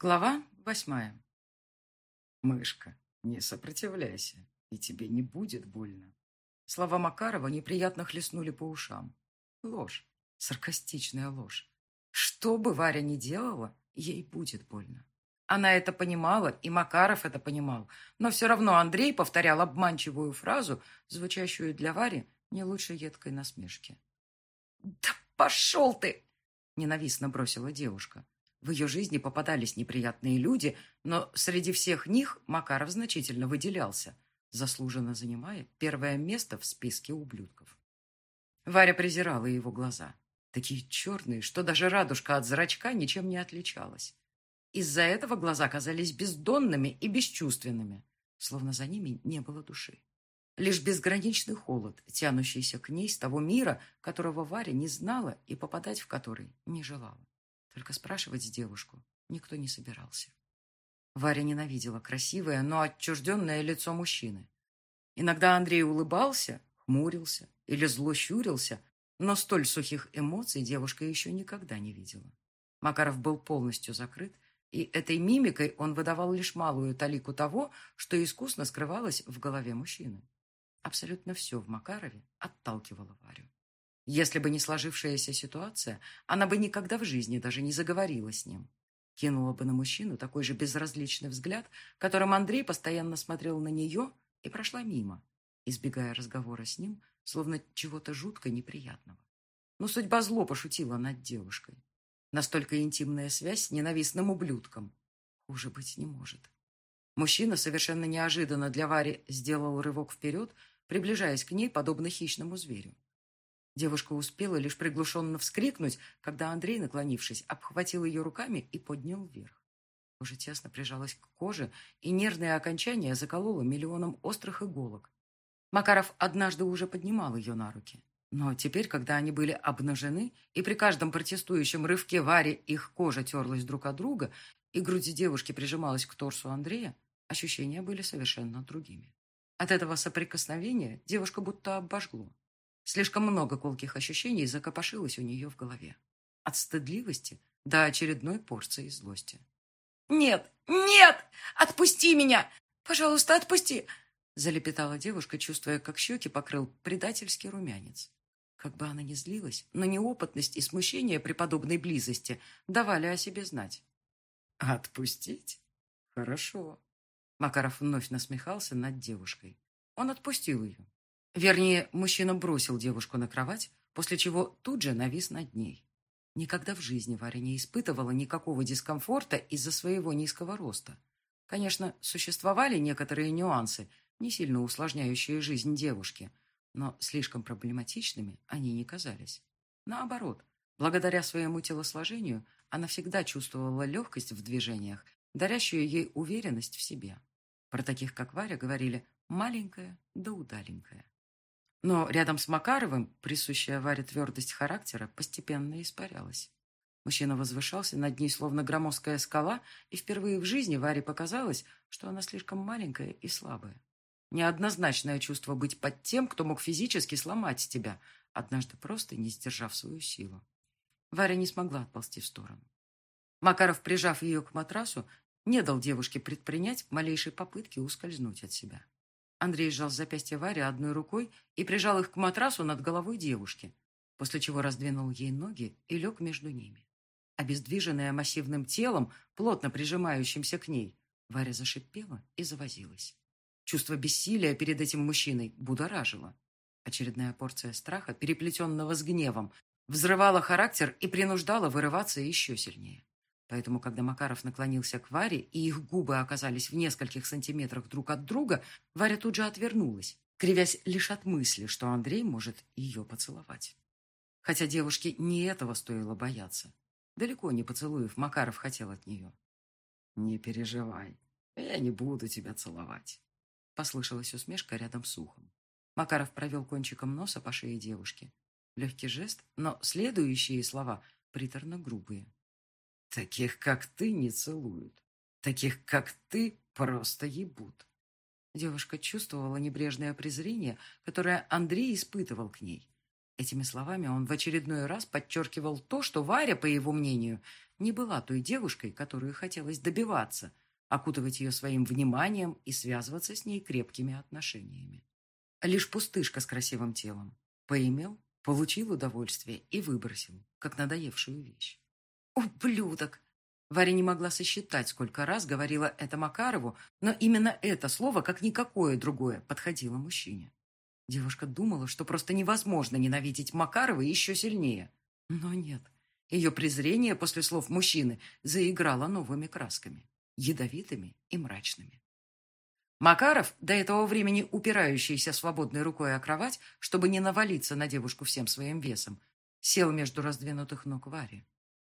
Глава восьмая. «Мышка, не сопротивляйся, и тебе не будет больно». Слова Макарова неприятно хлестнули по ушам. Ложь, саркастичная ложь. Что бы Варя ни делала, ей будет больно. Она это понимала, и Макаров это понимал, но все равно Андрей повторял обманчивую фразу, звучащую для Вари не лучше едкой насмешки. «Да пошел ты!» — ненавистно бросила девушка. В ее жизни попадались неприятные люди, но среди всех них Макаров значительно выделялся, заслуженно занимая первое место в списке ублюдков. Варя презирала его глаза. Такие черные, что даже радужка от зрачка ничем не отличалась. Из-за этого глаза казались бездонными и бесчувственными, словно за ними не было души. Лишь безграничный холод, тянущийся к ней с того мира, которого Варя не знала и попадать в который не желала. Только спрашивать девушку никто не собирался. Варя ненавидела красивое, но отчужденное лицо мужчины. Иногда Андрей улыбался, хмурился или зло щурился, но столь сухих эмоций девушка еще никогда не видела. Макаров был полностью закрыт, и этой мимикой он выдавал лишь малую талику того, что искусно скрывалось в голове мужчины. Абсолютно все в Макарове отталкивало Варю. Если бы не сложившаяся ситуация, она бы никогда в жизни даже не заговорила с ним. Кинула бы на мужчину такой же безразличный взгляд, которым Андрей постоянно смотрел на нее и прошла мимо, избегая разговора с ним, словно чего-то жутко неприятного. Но судьба зло пошутила над девушкой. Настолько интимная связь с ненавистным ублюдком. Хуже быть не может. Мужчина совершенно неожиданно для Вари сделал рывок вперед, приближаясь к ней, подобно хищному зверю. Девушка успела лишь приглушенно вскрикнуть, когда Андрей, наклонившись, обхватил ее руками и поднял вверх. Кожа тесно прижалась к коже, и нервное окончание закололо миллионом острых иголок. Макаров однажды уже поднимал ее на руки. Но теперь, когда они были обнажены, и при каждом протестующем рывке Варе их кожа терлась друг от друга, и грудь девушки прижималась к торсу Андрея, ощущения были совершенно другими. От этого соприкосновения девушка будто обожгло. Слишком много колких ощущений закопошилось у нее в голове. От стыдливости до очередной порции злости. «Нет! Нет! Отпусти меня! Пожалуйста, отпусти!» Залепетала девушка, чувствуя, как щеки покрыл предательский румянец. Как бы она ни злилась, но неопытность и смущение при подобной близости давали о себе знать. «Отпустить? Хорошо». Макаров вновь насмехался над девушкой. Он отпустил ее, Вернее, мужчина бросил девушку на кровать, после чего тут же навис над ней. Никогда в жизни Варя не испытывала никакого дискомфорта из-за своего низкого роста. Конечно, существовали некоторые нюансы, не сильно усложняющие жизнь девушки, но слишком проблематичными они не казались. Наоборот, благодаря своему телосложению она всегда чувствовала легкость в движениях, дарящую ей уверенность в себе. Про таких, как Варя, говорили «маленькая да удаленькая». Но рядом с Макаровым присущая Варе твердость характера постепенно испарялась. Мужчина возвышался над ней, словно громоздкая скала, и впервые в жизни Варе показалось, что она слишком маленькая и слабая. Неоднозначное чувство быть под тем, кто мог физически сломать тебя, однажды просто не сдержав свою силу. Варя не смогла отползти в сторону. Макаров, прижав ее к матрасу, не дал девушке предпринять малейшей попытки ускользнуть от себя. Андрей сжал запястье Вари одной рукой и прижал их к матрасу над головой девушки, после чего раздвинул ей ноги и лег между ними. Обездвиженная массивным телом, плотно прижимающимся к ней, Варя зашипела и завозилась. Чувство бессилия перед этим мужчиной будоражило. Очередная порция страха, переплетенного с гневом, взрывала характер и принуждала вырываться еще сильнее. Поэтому, когда Макаров наклонился к Варе, и их губы оказались в нескольких сантиметрах друг от друга, Варя тут же отвернулась, кривясь лишь от мысли, что Андрей может ее поцеловать. Хотя девушке не этого стоило бояться. Далеко не поцелуев, Макаров хотел от нее. «Не переживай, я не буду тебя целовать», — послышалась усмешка рядом с ухом. Макаров провел кончиком носа по шее девушки. Легкий жест, но следующие слова приторно грубые. Таких, как ты, не целуют. Таких, как ты, просто ебут. Девушка чувствовала небрежное презрение, которое Андрей испытывал к ней. Этими словами он в очередной раз подчеркивал то, что Варя, по его мнению, не была той девушкой, которую хотелось добиваться, окутывать ее своим вниманием и связываться с ней крепкими отношениями. Лишь пустышка с красивым телом. Поимел, получил удовольствие и выбросил, как надоевшую вещь. «Ублюдок!» Варя не могла сосчитать, сколько раз говорила это Макарову, но именно это слово, как никакое другое, подходило мужчине. Девушка думала, что просто невозможно ненавидеть Макарова еще сильнее. Но нет. Ее презрение после слов мужчины заиграло новыми красками, ядовитыми и мрачными. Макаров, до этого времени упирающийся свободной рукой о кровать, чтобы не навалиться на девушку всем своим весом, сел между раздвинутых ног Вари.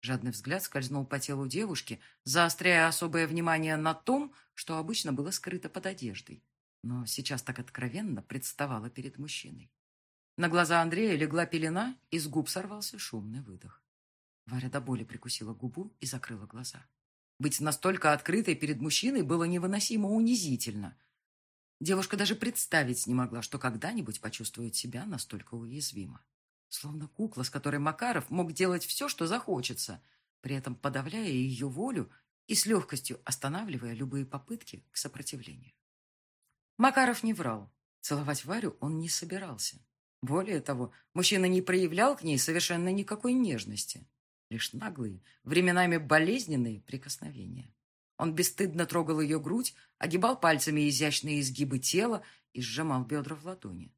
Жадный взгляд скользнул по телу девушки, заостряя особое внимание на том, что обычно было скрыто под одеждой но сейчас так откровенно представала перед мужчиной. На глаза Андрея легла пелена, и с губ сорвался шумный выдох. Варя до боли прикусила губу и закрыла глаза. Быть настолько открытой перед мужчиной было невыносимо унизительно. Девушка даже представить не могла, что когда-нибудь почувствует себя настолько уязвимо. Словно кукла, с которой Макаров мог делать все, что захочется, при этом подавляя ее волю и с легкостью останавливая любые попытки к сопротивлению. Макаров не врал. Целовать Варю он не собирался. Более того, мужчина не проявлял к ней совершенно никакой нежности. Лишь наглые, временами болезненные прикосновения. Он бесстыдно трогал ее грудь, огибал пальцами изящные изгибы тела и сжимал бедра в ладони.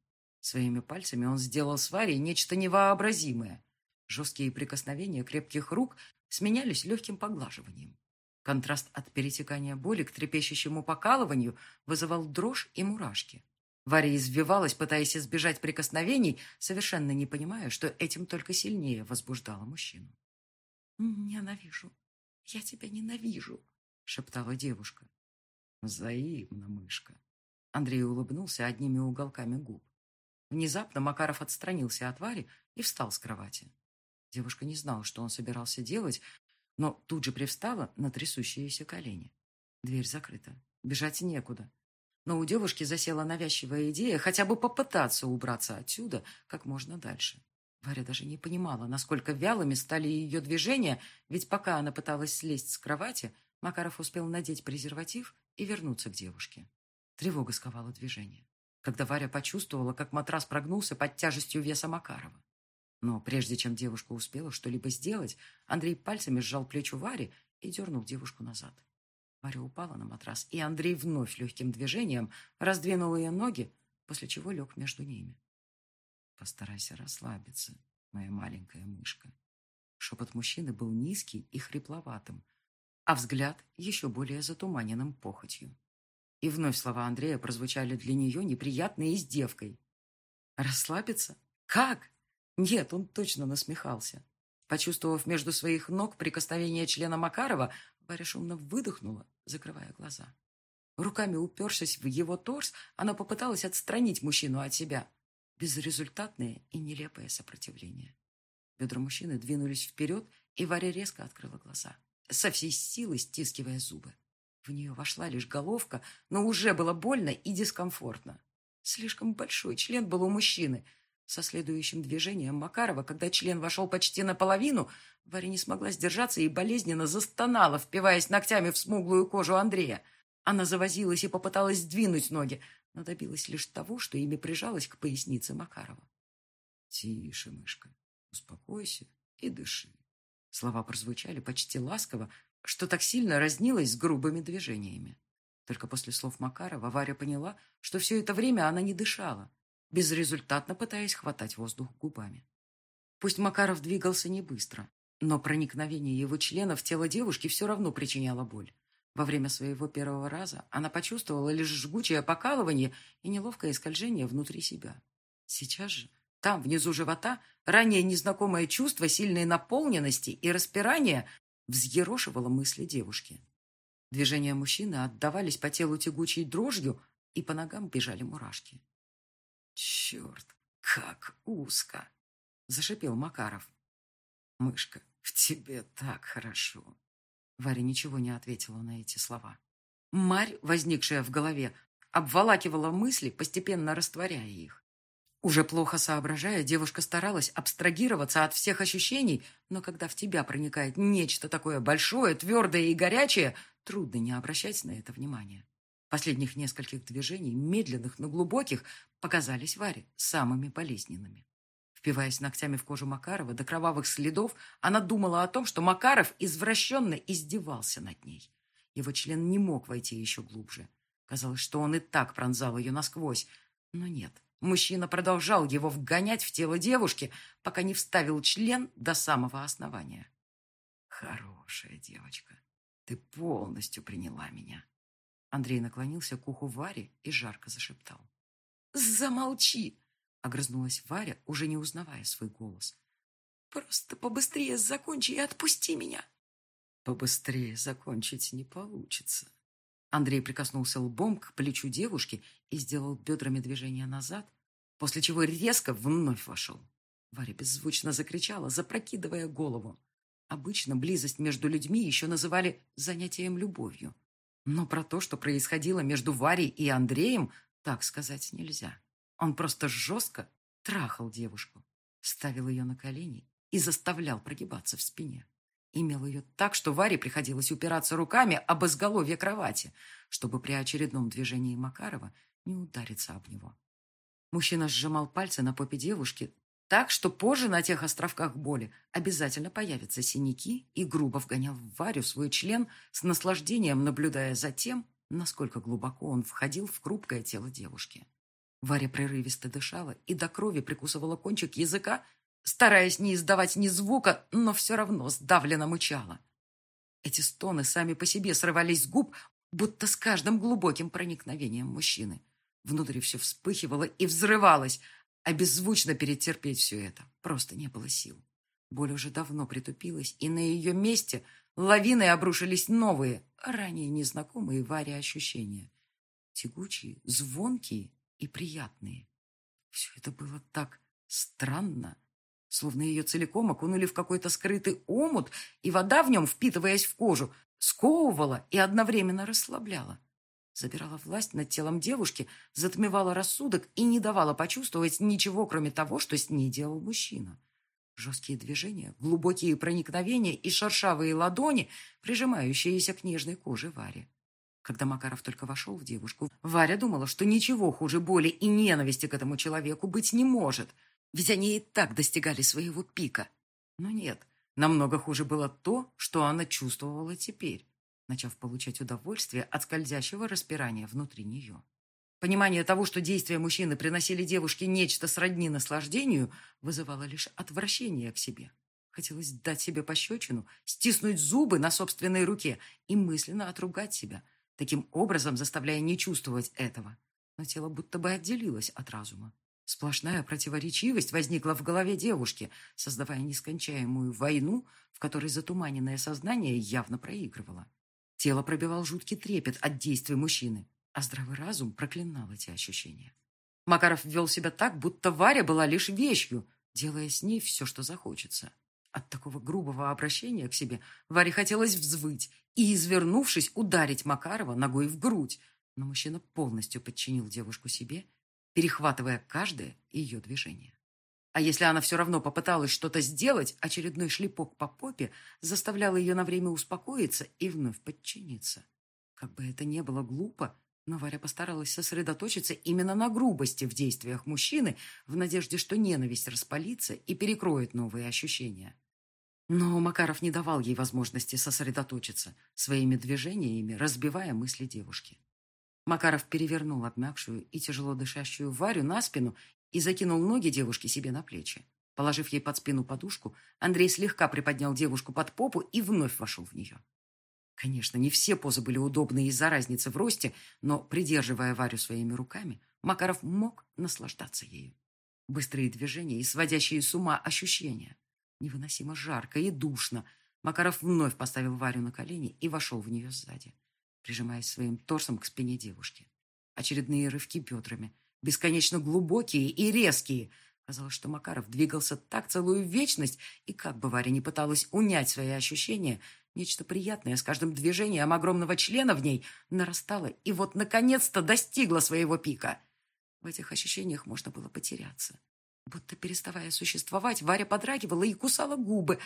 Своими пальцами он сделал с Варей нечто невообразимое. Жесткие прикосновения крепких рук сменялись легким поглаживанием. Контраст от перетекания боли к трепещущему покалыванию вызывал дрожь и мурашки. Варя извивалась, пытаясь избежать прикосновений, совершенно не понимая, что этим только сильнее возбуждало мужчину. «Ненавижу. Я тебя ненавижу», — шептала девушка. «Взаимно, мышка». Андрей улыбнулся одними уголками губ. Внезапно Макаров отстранился от Вари и встал с кровати. Девушка не знала, что он собирался делать, но тут же привстала на трясущиеся колени. Дверь закрыта. Бежать некуда. Но у девушки засела навязчивая идея хотя бы попытаться убраться отсюда как можно дальше. Варя даже не понимала, насколько вялыми стали ее движения, ведь пока она пыталась слезть с кровати, Макаров успел надеть презерватив и вернуться к девушке. Тревога сковала движение, когда Варя почувствовала, как матрас прогнулся под тяжестью веса Макарова. Но прежде чем девушка успела что-либо сделать, Андрей пальцами сжал плечо Вари и дернул девушку назад. Варя упала на матрас, и Андрей вновь легким движением раздвинул ее ноги, после чего лег между ними. «Постарайся расслабиться, моя маленькая мышка». Шепот мужчины был низкий и хрипловатым, а взгляд еще более затуманенным похотью. И вновь слова Андрея прозвучали для нее неприятной издевкой. «Расслабиться? Как?» Нет, он точно насмехался. Почувствовав между своих ног прикосновение члена Макарова, Варя шумно выдохнула, закрывая глаза. Руками упершись в его торс, она попыталась отстранить мужчину от себя. Безрезультатное и нелепое сопротивление. Бедра мужчины двинулись вперед, и Варя резко открыла глаза, со всей силы стискивая зубы. В нее вошла лишь головка, но уже было больно и дискомфортно. Слишком большой член был у мужчины – со следующим движением Макарова, когда член вошел почти наполовину, Варя не смогла сдержаться и болезненно застонала, впиваясь ногтями в смуглую кожу Андрея. Она завозилась и попыталась сдвинуть ноги, но добилась лишь того, что ими прижалась к пояснице Макарова. «Тише, мышка, успокойся и дыши». Слова прозвучали почти ласково, что так сильно разнилось с грубыми движениями. Только после слов Макарова Варя поняла, что все это время она не дышала безрезультатно пытаясь хватать воздух губами. Пусть Макаров двигался не быстро, но проникновение его члена в тело девушки все равно причиняло боль. Во время своего первого раза она почувствовала лишь жгучее покалывание и неловкое скольжение внутри себя. Сейчас же, там, внизу живота, ранее незнакомое чувство сильной наполненности и распирания взъерошивало мысли девушки. Движения мужчины отдавались по телу тягучей дрожью, и по ногам бежали мурашки. «Черт, как узко!» — зашипел Макаров. «Мышка, в тебе так хорошо!» Варя ничего не ответила на эти слова. Марь, возникшая в голове, обволакивала мысли, постепенно растворяя их. Уже плохо соображая, девушка старалась абстрагироваться от всех ощущений, но когда в тебя проникает нечто такое большое, твердое и горячее, трудно не обращать на это внимания. Последних нескольких движений, медленных, но глубоких, показались Варе самыми болезненными. Впиваясь ногтями в кожу Макарова до кровавых следов, она думала о том, что Макаров извращенно издевался над ней. Его член не мог войти еще глубже. Казалось, что он и так пронзал ее насквозь, но нет. Мужчина продолжал его вгонять в тело девушки, пока не вставил член до самого основания. «Хорошая девочка, ты полностью приняла меня». Андрей наклонился к уху Варе и жарко зашептал. «Замолчи!» — огрызнулась Варя, уже не узнавая свой голос. «Просто побыстрее закончи и отпусти меня!» «Побыстрее закончить не получится», Андрей прикоснулся лбом к плечу девушки и сделал бедрами движение назад, после чего резко вновь вошел. Варя беззвучно закричала, запрокидывая голову. Обычно близость между людьми еще называли занятием любовью. Но про то, что происходило между Варей и Андреем, так сказать нельзя. Он просто жестко трахал девушку, ставил ее на колени и заставлял прогибаться в спине. Имел ее так, что Варе приходилось упираться руками об изголовье кровати, чтобы при очередном движении Макарова не удариться об него. Мужчина сжимал пальцы на попе девушки так, что позже на тех островках боли обязательно появятся синяки и грубо вгонял в Варю свой член с наслаждением, наблюдая за тем, насколько глубоко он входил в хрупкое тело девушки. Варя прерывисто дышала и до крови прикусывала кончик языка, стараясь не издавать ни звука, но все равно сдавленно мычала. Эти стоны сами по себе срывались с губ, будто с каждым глубоким проникновением мужчины. Внутри все вспыхивало и взрывалось, а перетерпеть все это просто не было сил. Боль уже давно притупилась, и на ее месте лавиной обрушились новые, ранее незнакомые Варе ощущения. Тягучие, звонкие и приятные. Все это было так странно, словно ее целиком окунули в какой-то скрытый омут, и вода в нем, впитываясь в кожу, сковывала и одновременно расслабляла. Забирала власть над телом девушки, затмевала рассудок и не давала почувствовать ничего, кроме того, что с ней делал мужчина. Жесткие движения, глубокие проникновения и шершавые ладони, прижимающиеся к нежной коже Варе. Когда Макаров только вошел в девушку, Варя думала, что ничего хуже боли и ненависти к этому человеку быть не может – ведь они и так достигали своего пика. Но нет, намного хуже было то, что она чувствовала теперь, начав получать удовольствие от скользящего распирания внутри нее. Понимание того, что действия мужчины приносили девушке нечто сродни наслаждению, вызывало лишь отвращение к себе. Хотелось дать себе пощечину, стиснуть зубы на собственной руке и мысленно отругать себя, таким образом заставляя не чувствовать этого. Но тело будто бы отделилось от разума. Сплошная противоречивость возникла в голове девушки, создавая нескончаемую войну, в которой затуманенное сознание явно проигрывало. Тело пробивал жуткий трепет от действий мужчины, а здравый разум проклинал эти ощущения. Макаров вел себя так, будто Варя была лишь вещью, делая с ней все, что захочется. От такого грубого обращения к себе Варе хотелось взвыть и, извернувшись, ударить Макарова ногой в грудь, но мужчина полностью подчинил девушку себе перехватывая каждое ее движение. А если она все равно попыталась что-то сделать, очередной шлепок по попе заставлял ее на время успокоиться и вновь подчиниться. Как бы это ни было глупо, но Варя постаралась сосредоточиться именно на грубости в действиях мужчины в надежде, что ненависть распалится и перекроет новые ощущения. Но Макаров не давал ей возможности сосредоточиться, своими движениями разбивая мысли девушки. Макаров перевернул обмякшую и тяжело дышащую Варю на спину и закинул ноги девушки себе на плечи. Положив ей под спину подушку, Андрей слегка приподнял девушку под попу и вновь вошел в нее. Конечно, не все позы были удобны из-за разницы в росте, но, придерживая Варю своими руками, Макаров мог наслаждаться ею. Быстрые движения и сводящие с ума ощущения. Невыносимо жарко и душно. Макаров вновь поставил Варю на колени и вошел в нее сзади прижимаясь своим торсом к спине девушки. Очередные рывки бедрами, бесконечно глубокие и резкие. Казалось, что Макаров двигался так целую вечность, и как бы Варя не пыталась унять свои ощущения, нечто приятное с каждым движением огромного члена в ней нарастало и вот наконец-то достигло своего пика. В этих ощущениях можно было потеряться. Будто переставая существовать, Варя подрагивала и кусала губы.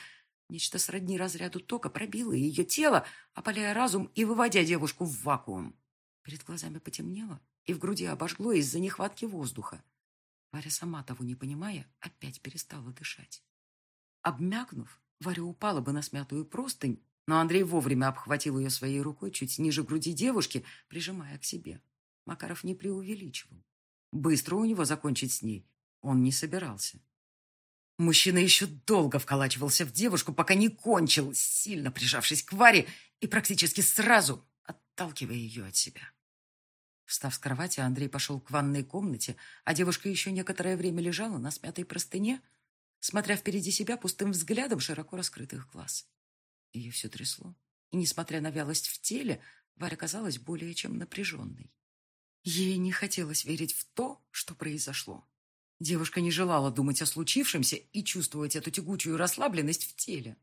Нечто сродни разряду тока пробило ее тело, опаляя разум и выводя девушку в вакуум. Перед глазами потемнело, и в груди обожгло из-за нехватки воздуха. Варя, сама того не понимая, опять перестала дышать. Обмякнув, Варя упала бы на смятую простынь, но Андрей вовремя обхватил ее своей рукой чуть ниже груди девушки, прижимая к себе. Макаров не преувеличивал. Быстро у него закончить с ней он не собирался. Мужчина еще долго вколачивался в девушку, пока не кончил, сильно прижавшись к Варе и практически сразу отталкивая ее от себя. Встав с кровати, Андрей пошел к ванной комнате, а девушка еще некоторое время лежала на смятой простыне, смотря впереди себя пустым взглядом широко раскрытых глаз. Ее все трясло, и, несмотря на вялость в теле, Варя казалась более чем напряженной. Ей не хотелось верить в то, что произошло. Девушка не желала думать о случившемся и чувствовать эту тягучую расслабленность в теле.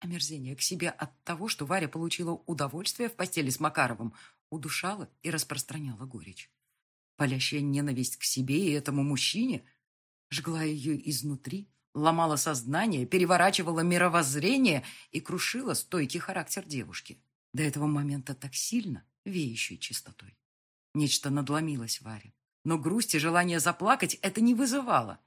Омерзение к себе от того, что Варя получила удовольствие в постели с Макаровым, удушало и распространяло горечь. Палящая ненависть к себе и этому мужчине жгла ее изнутри, ломала сознание, переворачивала мировоззрение и крушила стойкий характер девушки. До этого момента так сильно, веющей чистотой. Нечто надломилось Варе. Но грусть и желание заплакать это не вызывало.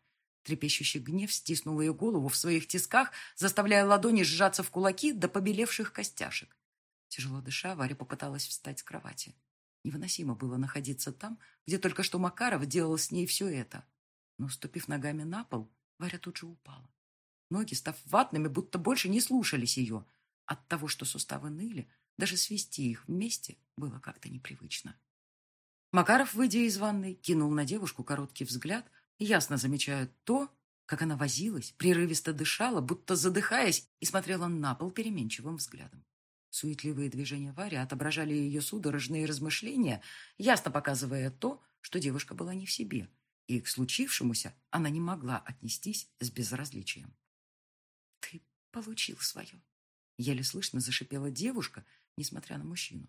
Трепещущий гнев стиснул ее голову в своих тисках, заставляя ладони сжаться в кулаки до побелевших костяшек. Тяжело дыша, Варя попыталась встать с кровати. Невыносимо было находиться там, где только что Макаров делал с ней все это. Но, ступив ногами на пол, Варя тут же упала. Ноги, став ватными, будто больше не слушались ее. От того, что суставы ныли, даже свести их вместе было как-то непривычно. Макаров, выйдя из ванной, кинул на девушку короткий взгляд, ясно замечая то, как она возилась, прерывисто дышала, будто задыхаясь, и смотрела на пол переменчивым взглядом. Суетливые движения Вари отображали ее судорожные размышления, ясно показывая то, что девушка была не в себе, и к случившемуся она не могла отнестись с безразличием. «Ты получил свое», — еле слышно зашипела девушка, несмотря на мужчину.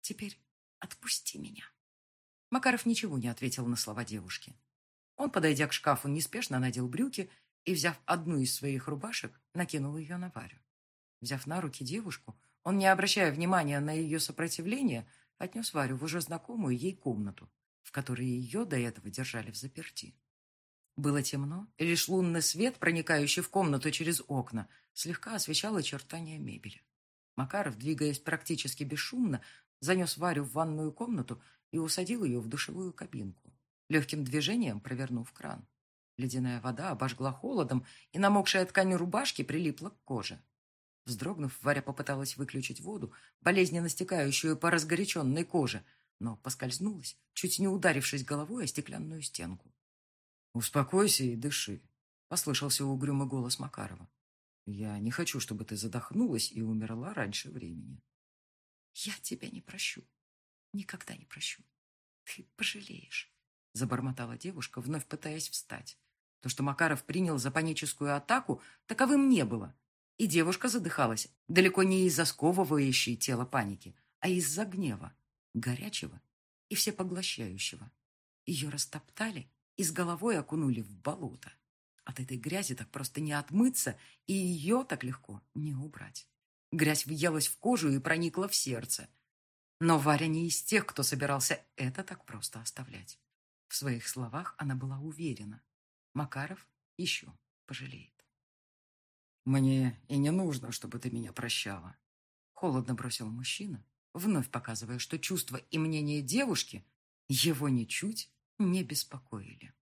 «Теперь отпусти меня». Макаров ничего не ответил на слова девушки. Он, подойдя к шкафу, неспешно надел брюки и, взяв одну из своих рубашек, накинул ее на Варю. Взяв на руки девушку, он, не обращая внимания на ее сопротивление, отнес Варю в уже знакомую ей комнату, в которой ее до этого держали в заперти. Было темно, и лишь лунный свет, проникающий в комнату через окна, слегка освещал очертания мебели. Макаров, двигаясь практически бесшумно, занес Варю в ванную комнату и усадил ее в душевую кабинку, легким движением провернув кран. Ледяная вода обожгла холодом, и намокшая ткань рубашки прилипла к коже. Вздрогнув, Варя попыталась выключить воду, болезненно стекающую по разгоряченной коже, но поскользнулась, чуть не ударившись головой о стеклянную стенку. «Успокойся и дыши», — послышался угрюмый голос Макарова. «Я не хочу, чтобы ты задохнулась и умерла раньше времени». «Я тебя не прощу», Никогда не прощу. Ты пожалеешь, забормотала девушка, вновь пытаясь встать. То, что Макаров принял за паническую атаку, таковым не было. И девушка задыхалась далеко не из-за сковывающей тело паники, а из-за гнева, горячего и всепоглощающего. Ее растоптали и с головой окунули в болото. От этой грязи так просто не отмыться, и ее так легко не убрать. Грязь въелась в кожу и проникла в сердце, но Варя не из тех, кто собирался это так просто оставлять. В своих словах она была уверена. Макаров еще пожалеет. «Мне и не нужно, чтобы ты меня прощала», — холодно бросил мужчина, вновь показывая, что чувства и мнение девушки его ничуть не беспокоили.